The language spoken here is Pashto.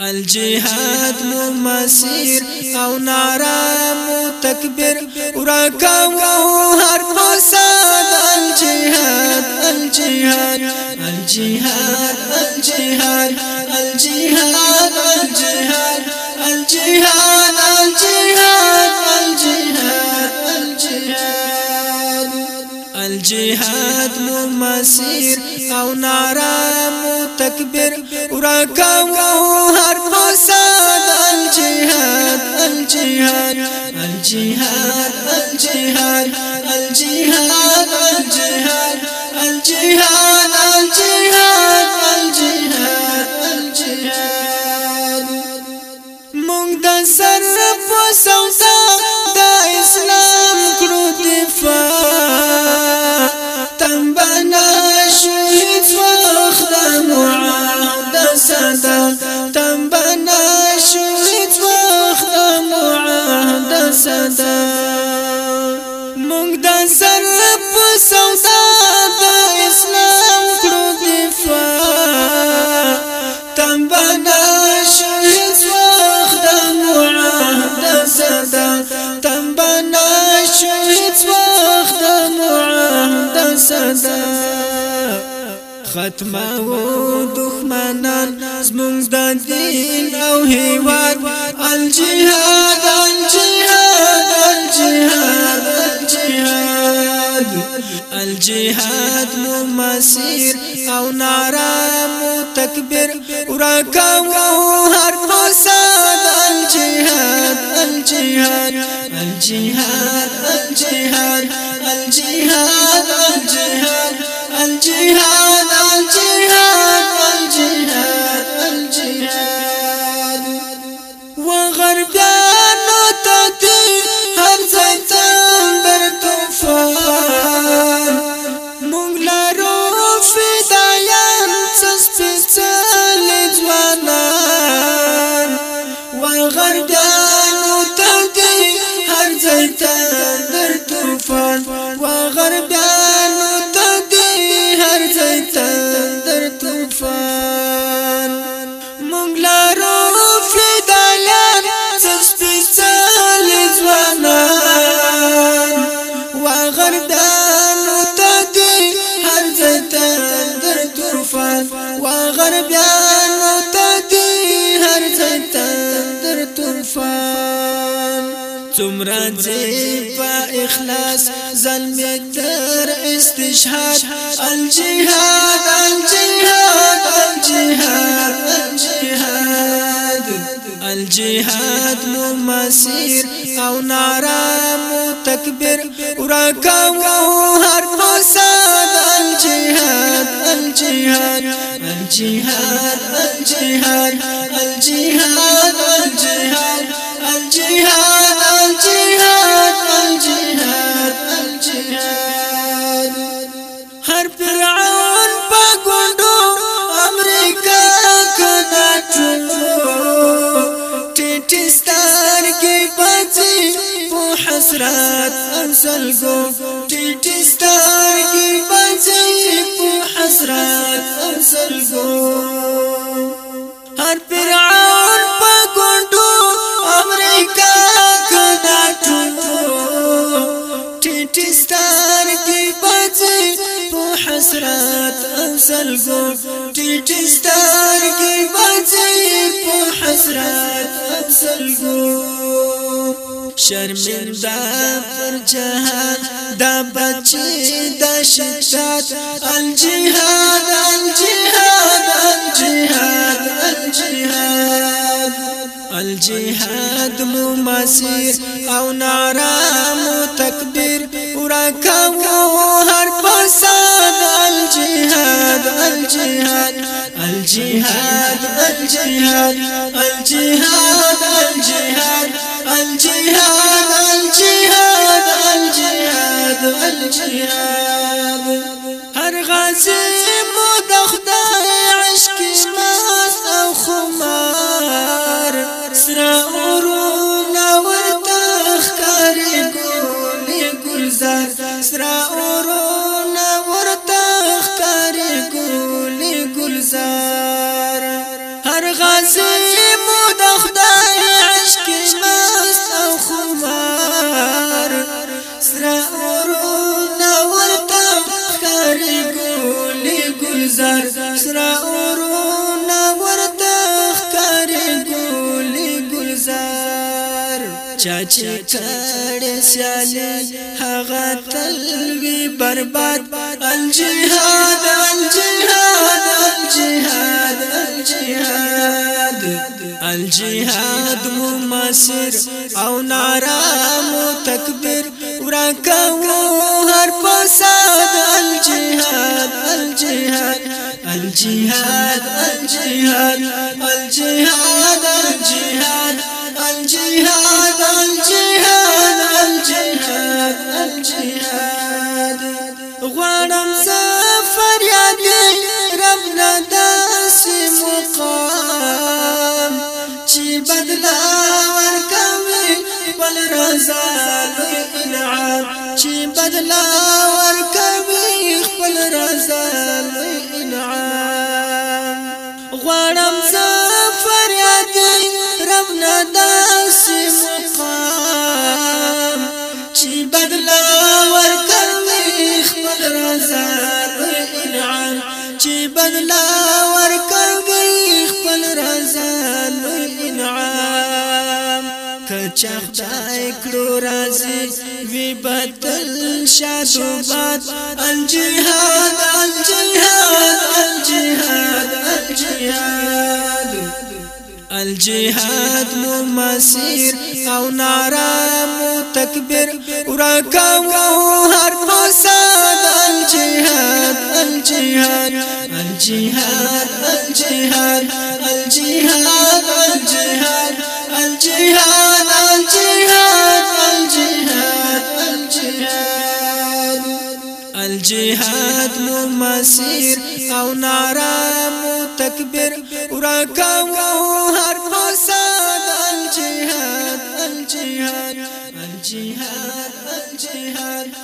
الجهاد مو مسير او نارا مو وراكا ورکاو هر فساد الجهاد الجهاد الجهاد الجهاد الجهاد الجهاد الجهاد الجهاد الجهاد الجهاد مو مسير او نارا مو وراكا ورکاو الجهاد الجهاد الجهاد الجهاد الجهاد الجهاد الجهاد الجهاد الجهاد مونږ د سر په سودا و دخمنان زمونږ د دین او هیوان الجهاد الجهاد الجهاد الجهاد الجهاد مو مسیر او نارا مو تکبیر ورکاو هر فساد الجهاد الجهاد الجهاد الجهاد الجهاد الجهاد څومره دې په اخلاص زلمي در استشهاد الجهاد الجهاد الجهاد الجهاد الجهاد مو او نارا مو تکبیر ورکاو هر فساد الجهاد الجهاد الجهاد الجهاد الجهاد الجهاد الجهاد چې ستار کې پاتې په حسرت انسل ګو ټټ ستار کې پاتې په حسرت انسل ګو هر فرعون په ګوندو امریکا کدا ټټو ټټ ستار کې پاتې په حسرت انسل ګو ټټ ستار سلګو شرمنده پر جهان دا بچی دا شتات الجهاد الجهاد الجهاد الجهاد الجهاد مو مسیر او نارا مو تکبیر ورکاو هر فساد الجهاد الجهاد الجهاد الجهاد الجهاد چا چې کړي سیالي هغه تل وی برباد الجهاد الجهاد الجهاد الجهاد الجهاد مو مسیر او نارام تکبیر ورکاو هر فساد الجهاد الجهاد الجهاد الجهاد الجهاد چې بدلا ورکوي بل رضا لوی انعام چې بدلا ورکوي خپل رضا لوی انعام غواړم زه فریاد رب نه داسې مقام چې بدلا چا خدای کړو رازي وی بدل شادو باد الجهاد الجهاد الجهاد الجهاد الجهاد مو مسیر او نارا مو تکبیر ورکا وو هر فساد الجهاد الجهاد الجهاد الجهاد الجهاد الجهاد الجهاد جهاد مو مسیر او نارا مو تکبیر ورکاو هر فساد الجهاد الجهاد الجهاد الجهاد